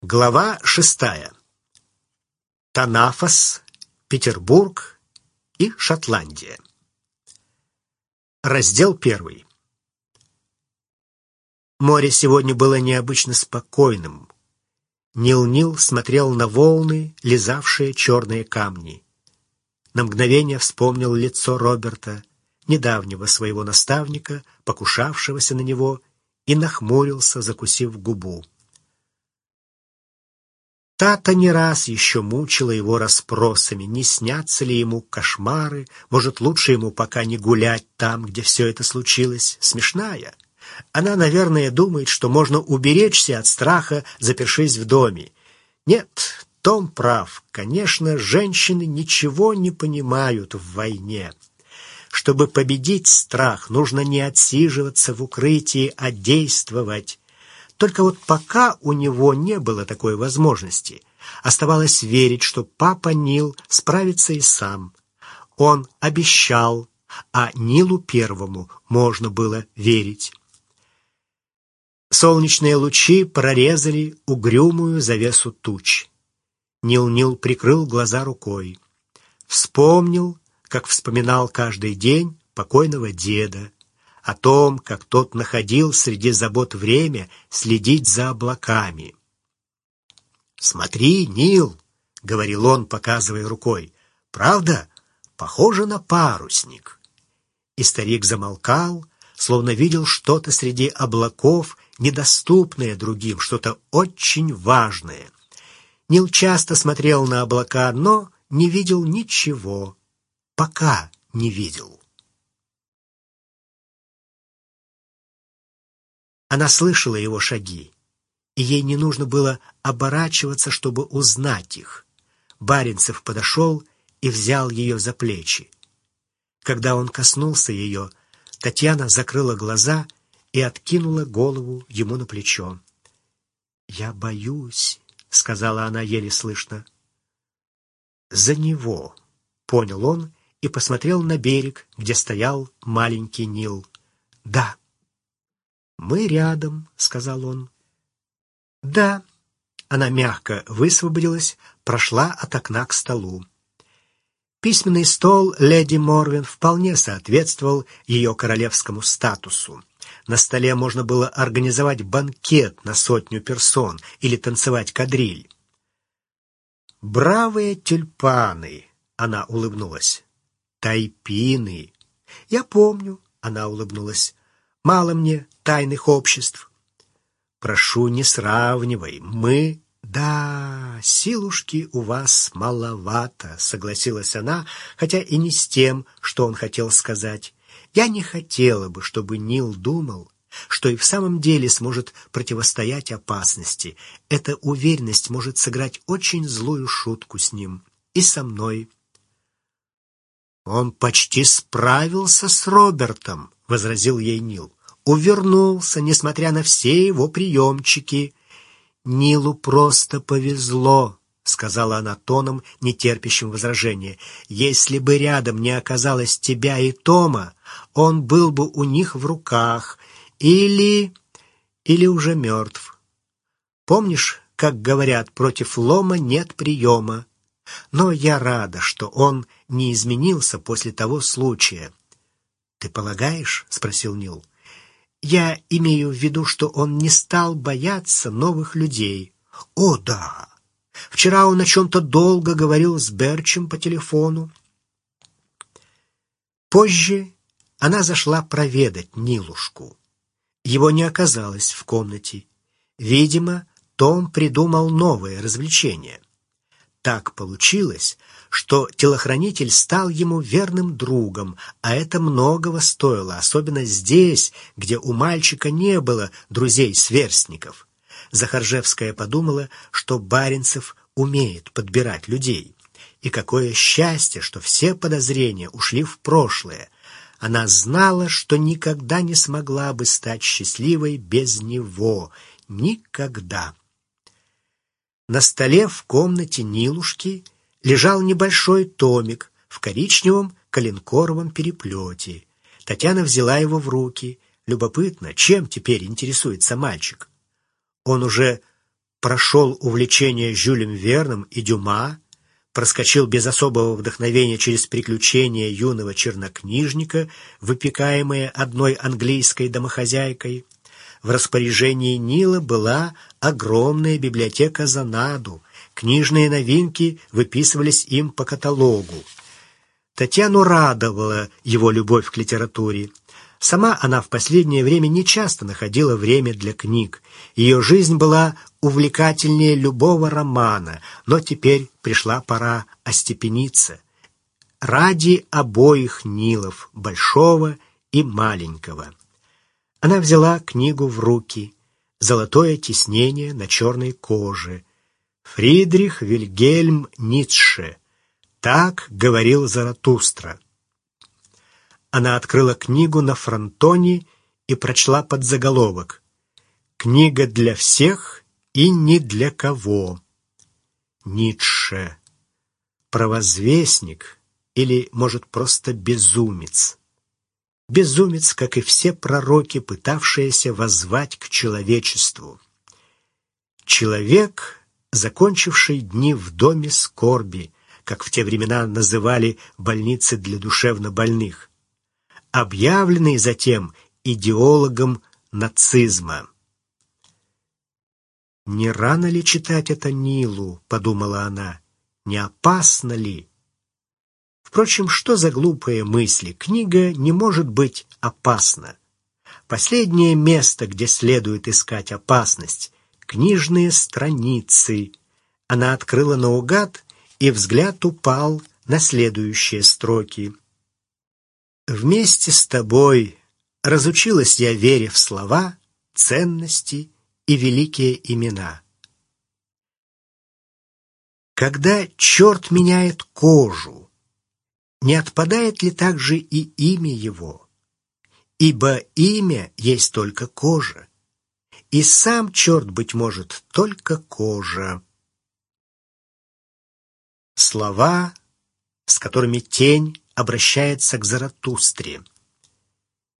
Глава шестая. Танафос, Петербург и Шотландия. Раздел первый. Море сегодня было необычно спокойным. Нил-Нил смотрел на волны, лизавшие черные камни. На мгновение вспомнил лицо Роберта, недавнего своего наставника, покушавшегося на него, и нахмурился, закусив губу. Тата не раз еще мучила его расспросами, не снятся ли ему кошмары, может, лучше ему пока не гулять там, где все это случилось. Смешная. Она, наверное, думает, что можно уберечься от страха, запершись в доме. Нет, Том прав. Конечно, женщины ничего не понимают в войне. Чтобы победить страх, нужно не отсиживаться в укрытии, а действовать. Только вот пока у него не было такой возможности, оставалось верить, что папа Нил справится и сам. Он обещал, а Нилу Первому можно было верить. Солнечные лучи прорезали угрюмую завесу туч. Нил-Нил прикрыл глаза рукой. Вспомнил, как вспоминал каждый день покойного деда, о том, как тот находил среди забот время следить за облаками. «Смотри, Нил!» — говорил он, показывая рукой. «Правда? Похоже на парусник». И старик замолкал, словно видел что-то среди облаков, недоступное другим, что-то очень важное. Нил часто смотрел на облака, но не видел ничего. Пока не видел. Она слышала его шаги, и ей не нужно было оборачиваться, чтобы узнать их. Баринцев подошел и взял ее за плечи. Когда он коснулся ее, Татьяна закрыла глаза и откинула голову ему на плечо. «Я боюсь», — сказала она еле слышно. «За него», — понял он и посмотрел на берег, где стоял маленький Нил. «Да», «Мы рядом», — сказал он. «Да». Она мягко высвободилась, прошла от окна к столу. Письменный стол леди Морвин вполне соответствовал ее королевскому статусу. На столе можно было организовать банкет на сотню персон или танцевать кадриль. «Бравые тюльпаны!» — она улыбнулась. «Тайпины!» «Я помню!» — она улыбнулась. Мало мне тайных обществ. Прошу, не сравнивай. Мы... Да, силушки у вас маловато, согласилась она, хотя и не с тем, что он хотел сказать. Я не хотела бы, чтобы Нил думал, что и в самом деле сможет противостоять опасности. Эта уверенность может сыграть очень злую шутку с ним и со мной. Он почти справился с Робертом, возразил ей Нил увернулся, несмотря на все его приемчики. Нилу просто повезло, сказала она тоном, нетерпящим возражения. Если бы рядом не оказалось тебя и Тома, он был бы у них в руках или или уже мертв. Помнишь, как говорят, против лома нет приема? Но я рада, что он не изменился после того случая. Ты полагаешь? спросил Нил. Я имею в виду, что он не стал бояться новых людей. О, да. Вчера он о чем-то долго говорил с Берчем по телефону. Позже она зашла проведать Нилушку. Его не оказалось в комнате. Видимо, Том придумал новое развлечение. Так получилось, что телохранитель стал ему верным другом, а это многого стоило, особенно здесь, где у мальчика не было друзей-сверстников. Захаржевская подумала, что Баренцев умеет подбирать людей. И какое счастье, что все подозрения ушли в прошлое. Она знала, что никогда не смогла бы стать счастливой без него. Никогда. На столе в комнате Нилушки лежал небольшой томик в коричневом коленкоровом переплете. Татьяна взяла его в руки. Любопытно, чем теперь интересуется мальчик. Он уже прошел увлечение Жюлем Верном и Дюма, проскочил без особого вдохновения через приключения юного чернокнижника, выпекаемые одной английской домохозяйкой. В распоряжении Нила была огромная библиотека Занаду, книжные новинки выписывались им по каталогу. Татьяну радовала его любовь к литературе. Сама она в последнее время нечасто находила время для книг. Ее жизнь была увлекательнее любого романа, но теперь пришла пора остепениться. Ради обоих Нилов, большого и маленького. Она взяла книгу в руки. Золотое тиснение на черной коже. Фридрих Вильгельм Ницше. Так говорил Заратустра. Она открыла книгу на фронтоне и прочла подзаголовок «Книга для всех и ни для кого». Ницше. Провозвестник или, может, просто безумец. Безумец, как и все пророки, пытавшиеся воззвать к человечеству. Человек, закончивший дни в доме скорби, как в те времена называли больницы для душевнобольных объявленный затем идеологом нацизма. «Не рано ли читать это Нилу?» — подумала она. «Не опасно ли?» Впрочем, что за глупые мысли? Книга не может быть опасна. Последнее место, где следует искать опасность — книжные страницы. Она открыла наугад, и взгляд упал на следующие строки — Вместе с тобой разучилась я вере в слова, ценности и великие имена. Когда черт меняет кожу, не отпадает ли также и имя его? Ибо имя есть только кожа, и сам черт, быть может, только кожа. Слова, с которыми тень обращается к Заратустре.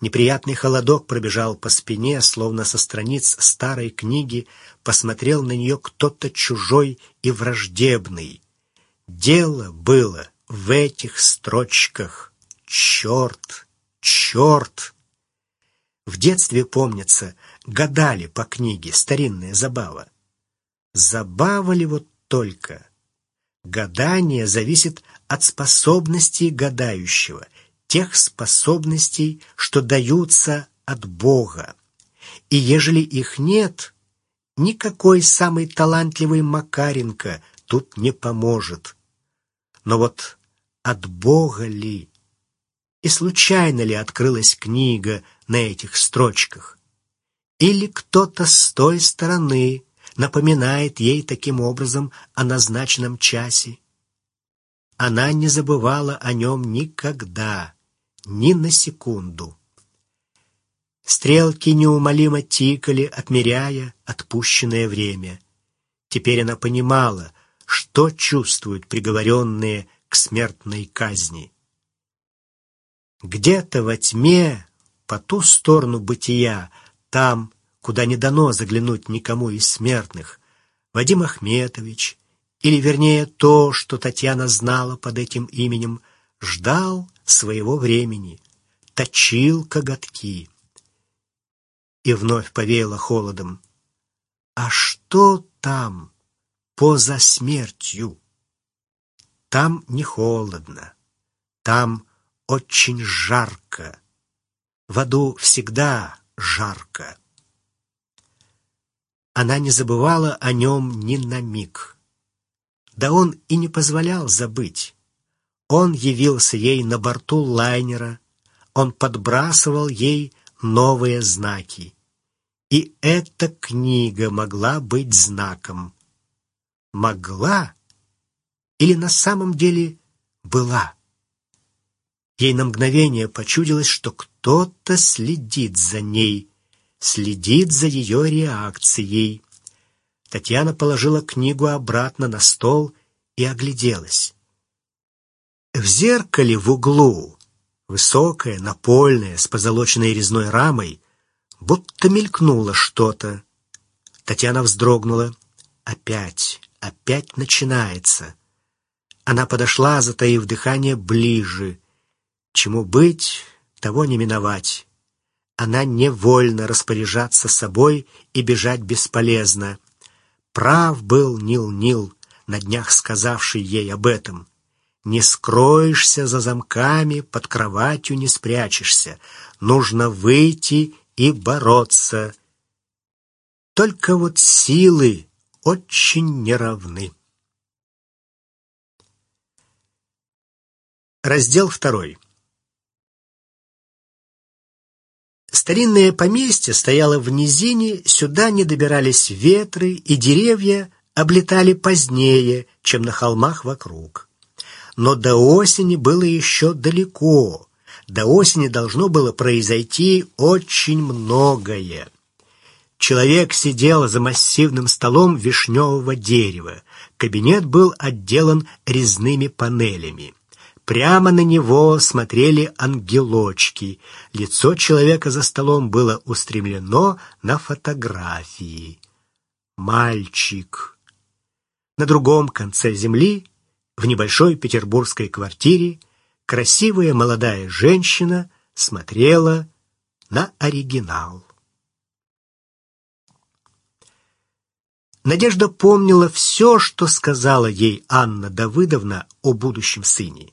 Неприятный холодок пробежал по спине, словно со страниц старой книги посмотрел на нее кто-то чужой и враждебный. Дело было в этих строчках. Черт, черт! В детстве, помнится, гадали по книге «Старинная забава». Забава ли вот только? Гадание зависит от способностей гадающего, тех способностей, что даются от Бога. И ежели их нет, никакой самый талантливый Макаренко тут не поможет. Но вот от Бога ли? И случайно ли открылась книга на этих строчках? Или кто-то с той стороны напоминает ей таким образом о назначенном часе? Она не забывала о нем никогда, ни на секунду. Стрелки неумолимо тикали, отмеряя отпущенное время. Теперь она понимала, что чувствуют приговоренные к смертной казни. Где-то во тьме, по ту сторону бытия, там, куда не дано заглянуть никому из смертных, Вадим Ахметович, или вернее то, что Татьяна знала под этим именем, ждал своего времени, точил коготки. И вновь повеяло холодом. А что там, поза смертью? Там не холодно, там очень жарко. В аду всегда жарко. Она не забывала о нем ни на миг. Да он и не позволял забыть. Он явился ей на борту лайнера, он подбрасывал ей новые знаки. И эта книга могла быть знаком. Могла или на самом деле была? Ей на мгновение почудилось, что кто-то следит за ней, следит за ее реакцией. Татьяна положила книгу обратно на стол и огляделась. В зеркале в углу, высокое, напольное, с позолоченной резной рамой, будто мелькнуло что-то. Татьяна вздрогнула, опять, опять начинается. Она подошла, затаив дыхание, ближе. Чему быть, того не миновать. Она невольно распоряжаться собой и бежать бесполезно. Прав был Нил-Нил, на днях сказавший ей об этом. Не скроешься за замками, под кроватью не спрячешься. Нужно выйти и бороться. Только вот силы очень неравны. Раздел второй. Старинное поместье стояло в низине, сюда не добирались ветры, и деревья облетали позднее, чем на холмах вокруг. Но до осени было еще далеко. До осени должно было произойти очень многое. Человек сидел за массивным столом вишневого дерева. Кабинет был отделан резными панелями. Прямо на него смотрели ангелочки. Лицо человека за столом было устремлено на фотографии. Мальчик. На другом конце земли, в небольшой петербургской квартире, красивая молодая женщина смотрела на оригинал. Надежда помнила все, что сказала ей Анна Давыдовна о будущем сыне.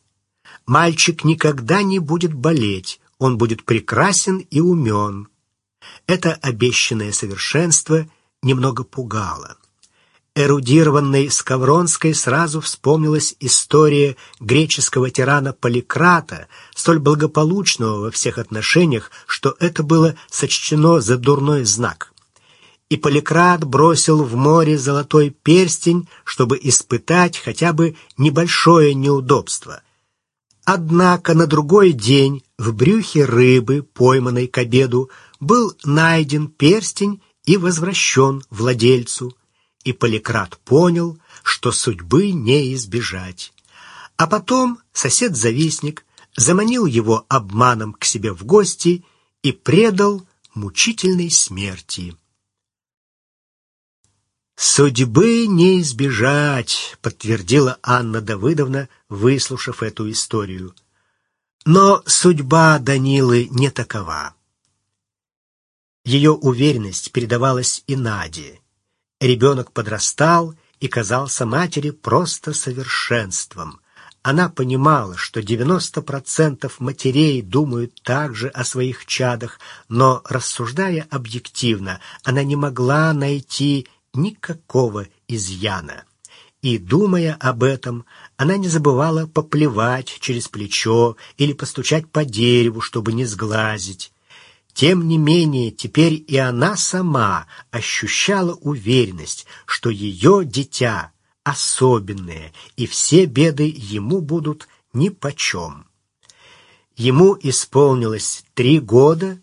Мальчик никогда не будет болеть, он будет прекрасен и умен. Это обещанное совершенство немного пугало. Эрудированной Скавронской сразу вспомнилась история греческого тирана Поликрата, столь благополучного во всех отношениях, что это было сочтено за дурной знак. И Поликрат бросил в море золотой перстень, чтобы испытать хотя бы небольшое неудобство — Однако на другой день в брюхе рыбы, пойманной к обеду, был найден перстень и возвращен владельцу. И Поликрат понял, что судьбы не избежать. А потом сосед-завистник заманил его обманом к себе в гости и предал мучительной смерти. «Судьбы не избежать», — подтвердила Анна Давыдовна, выслушав эту историю. Но судьба Данилы не такова. Ее уверенность передавалась и Наде. Ребенок подрастал и казался матери просто совершенством. Она понимала, что 90% матерей думают также о своих чадах, но, рассуждая объективно, она не могла найти никакого изъяна. И, думая об этом, она не забывала поплевать через плечо или постучать по дереву, чтобы не сглазить. Тем не менее, теперь и она сама ощущала уверенность, что ее дитя особенное, и все беды ему будут нипочем. Ему исполнилось три года,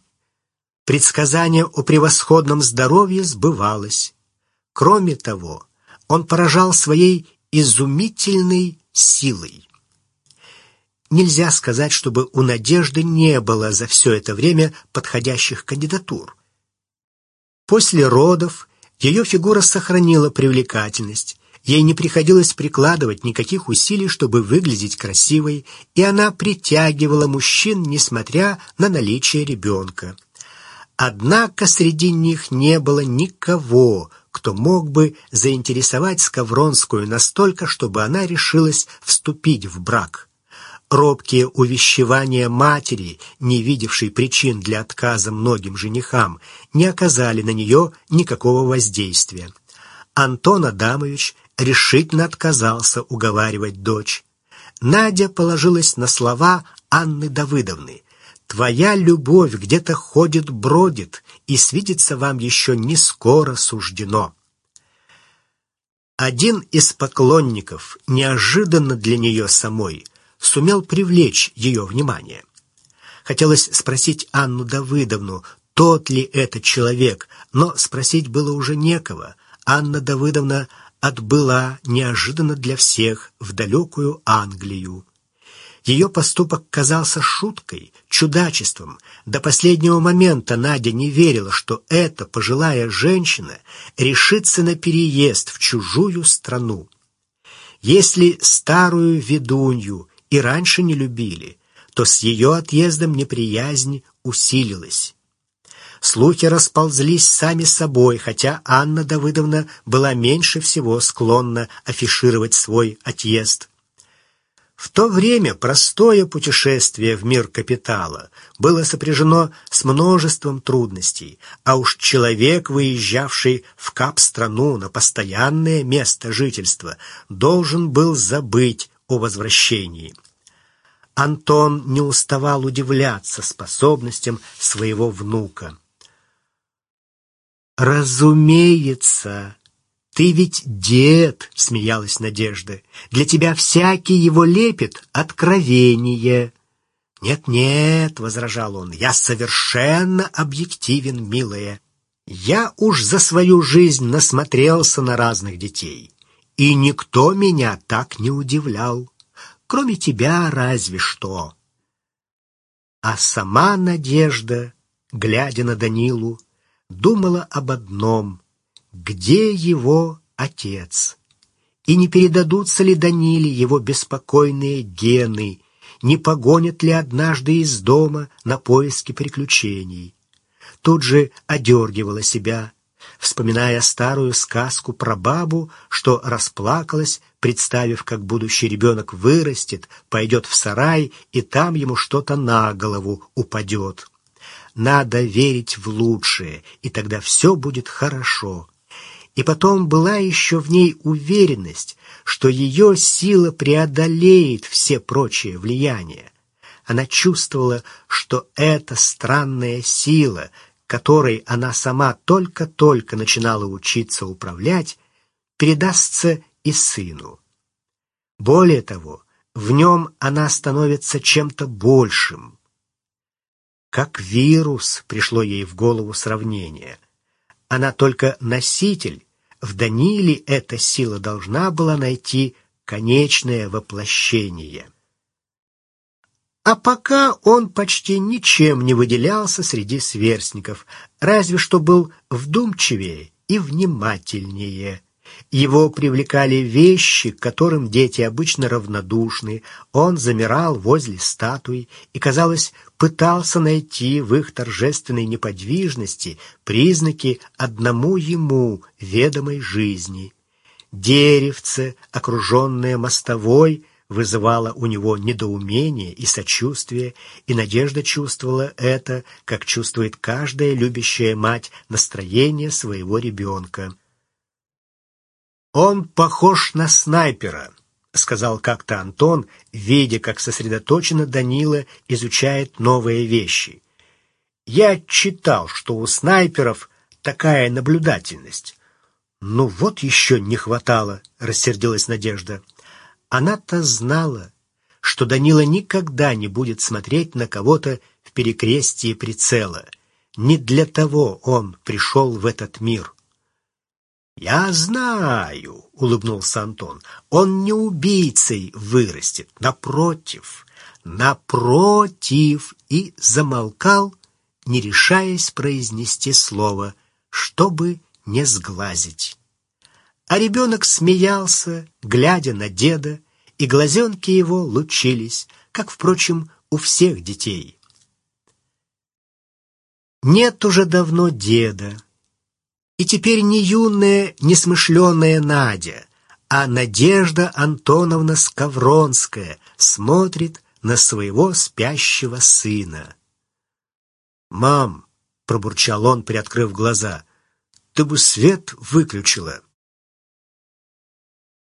предсказание о превосходном здоровье сбывалось, Кроме того, он поражал своей изумительной силой. Нельзя сказать, чтобы у Надежды не было за все это время подходящих кандидатур. После родов ее фигура сохранила привлекательность, ей не приходилось прикладывать никаких усилий, чтобы выглядеть красивой, и она притягивала мужчин, несмотря на наличие ребенка. Однако среди них не было никого, кто мог бы заинтересовать Скавронскую настолько, чтобы она решилась вступить в брак. Робкие увещевания матери, не видевшей причин для отказа многим женихам, не оказали на нее никакого воздействия. Антон Адамович решительно отказался уговаривать дочь. Надя положилась на слова Анны Давыдовны. Твоя любовь где-то ходит, бродит, и свидится вам еще не скоро суждено. Один из поклонников, неожиданно для нее самой, сумел привлечь ее внимание. Хотелось спросить Анну Давыдовну, тот ли это человек, но спросить было уже некого. Анна Давыдовна отбыла неожиданно для всех в далекую Англию. Ее поступок казался шуткой, чудачеством. До последнего момента Надя не верила, что эта пожилая женщина решится на переезд в чужую страну. Если старую ведунью и раньше не любили, то с ее отъездом неприязнь усилилась. Слухи расползлись сами собой, хотя Анна Давыдовна была меньше всего склонна афишировать свой отъезд. В то время простое путешествие в мир капитала было сопряжено с множеством трудностей, а уж человек, выезжавший в кап-страну на постоянное место жительства, должен был забыть о возвращении. Антон не уставал удивляться способностям своего внука. «Разумеется, ты ведь дед», — смеялась Надежда. «Для тебя всякий его лепит откровение». «Нет-нет», — возражал он, — «я совершенно объективен, милая. Я уж за свою жизнь насмотрелся на разных детей, и никто меня так не удивлял, кроме тебя разве что». А сама Надежда, глядя на Данилу, думала об одном — где его отец? И не передадутся ли Даниле его беспокойные гены, не погонят ли однажды из дома на поиски приключений? Тут же одергивала себя, вспоминая старую сказку про бабу, что расплакалась, представив, как будущий ребенок вырастет, пойдет в сарай, и там ему что-то на голову упадет. Надо верить в лучшее, и тогда все будет хорошо. И потом была еще в ней уверенность, что ее сила преодолеет все прочие влияния. Она чувствовала, что эта странная сила, которой она сама только-только начинала учиться управлять, передастся и сыну. Более того, в нем она становится чем-то большим, как вирус пришло ей в голову сравнение. Она только носитель, в Даниле эта сила должна была найти конечное воплощение. А пока он почти ничем не выделялся среди сверстников, разве что был вдумчивее и внимательнее. Его привлекали вещи, к которым дети обычно равнодушны. Он замирал возле статуи и, казалось, пытался найти в их торжественной неподвижности признаки одному ему ведомой жизни. Деревце, окруженное мостовой, вызывало у него недоумение и сочувствие, и Надежда чувствовала это, как чувствует каждая любящая мать настроение своего ребенка. «Он похож на снайпера», — сказал как-то Антон, видя, как сосредоточенно Данила изучает новые вещи. «Я читал, что у снайперов такая наблюдательность». «Ну вот еще не хватало», — рассердилась Надежда. Она-то знала, что Данила никогда не будет смотреть на кого-то в перекрестии прицела. Не для того он пришел в этот мир. «Я знаю», — улыбнулся Антон, — «он не убийцей вырастет, напротив, напротив», и замолкал, не решаясь произнести слово, чтобы не сглазить. А ребенок смеялся, глядя на деда, и глазенки его лучились, как, впрочем, у всех детей. Нет уже давно деда, и теперь не юная, несмышленая Надя, а Надежда Антоновна Скавронская смотрит на своего спящего сына. «Мам!» — пробурчал он, приоткрыв глаза. «Ты бы свет выключила!»